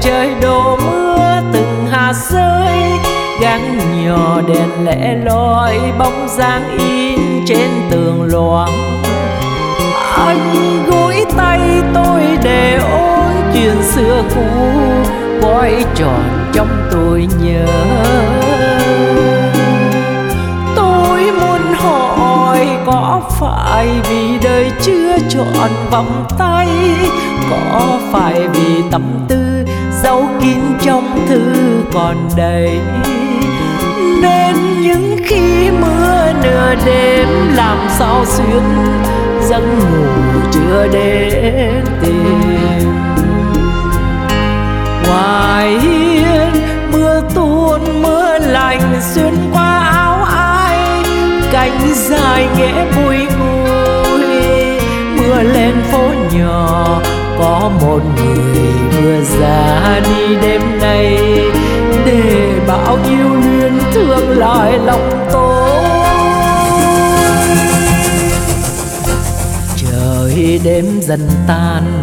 trời đổ mưa từng hạt rơi gắn nhỏ đèn lẻ loi bóng dáng in trên tường loáng anh gối tay tôi để ôn chuyện xưa cũ, quay tròn trong tôi nhớ. Tôi muốn hỏi có phải vì đời chưa chọn vòng tay, có phải vì tâm tư giấu kín trong thư còn đầy. Nên những khi mưa nửa đêm làm sao xuyên giấc ngủ chưa đến tìm. Ngoài hiên, mưa tuôn, mưa lạnh xuyên qua áo ai. Cánh dài nghĩa vui vui mưa lên phố nhỏ có một người vừa ra đi đêm nay. Để bao yêu luyến thương lại lòng tôi. Trời đêm dần tan,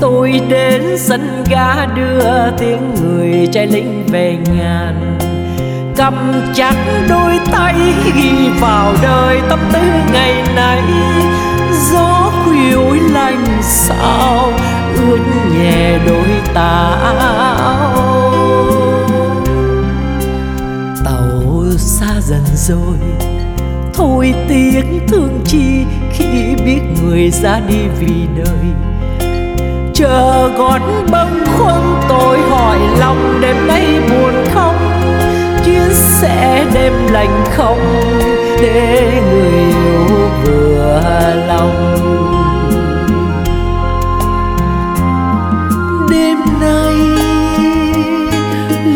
tôi đến sân ga đưa tiếng người trai lính về ngàn cầm chặt đôi tay ghi vào đời tâm tư ngày nay. Gió khuya lạnh sao ướt nhẹ đôi tà áo tàu xa dần rồi, thôi tiếc thương chi, khi biết người ra đi vì đời. Chờ gót bâng khuâng tôi hỏi lòng đêm nay buồn không? Chuyến sẽ đêm lành không? Để người yêu vừa lòng. Nay.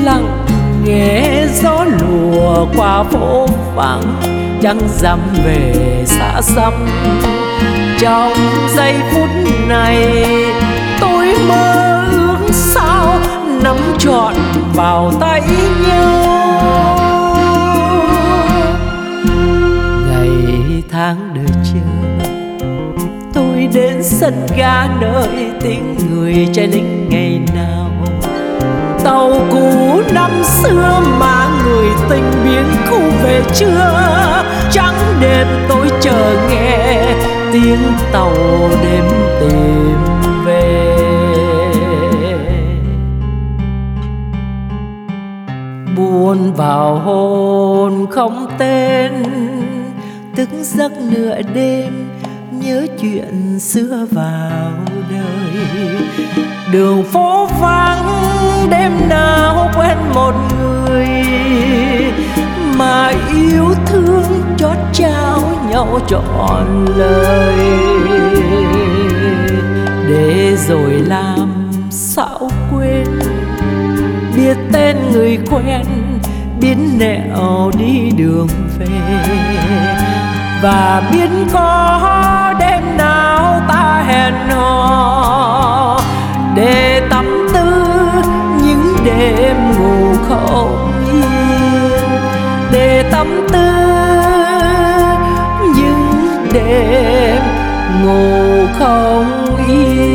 Lặng nghe gió lùa qua phố vắng, chẳng dám về xa xăm. Trong giây phút này, tôi mơ ước sao nắm trọn vào tay nhau. Ngày tháng đời chờ tôi đến sân ga nơi tiếng người trai lính ngày tàu cũ năm xưa mà người tình biến khu về chưa trắng đêm tôi chờ nghe tiếng tàu đêm tìm về. Buồn vào hồn không tên, thức giấc nửa đêm nhớ chuyện xưa vào đời. Đường phố vắng đêm nào quen một người mà yêu thương chót trao nhau trọn lời. Để rồi làm sao quên? Biết tên người quen biến nẻo đi đường về. Và biết có đêm ngủ không yên.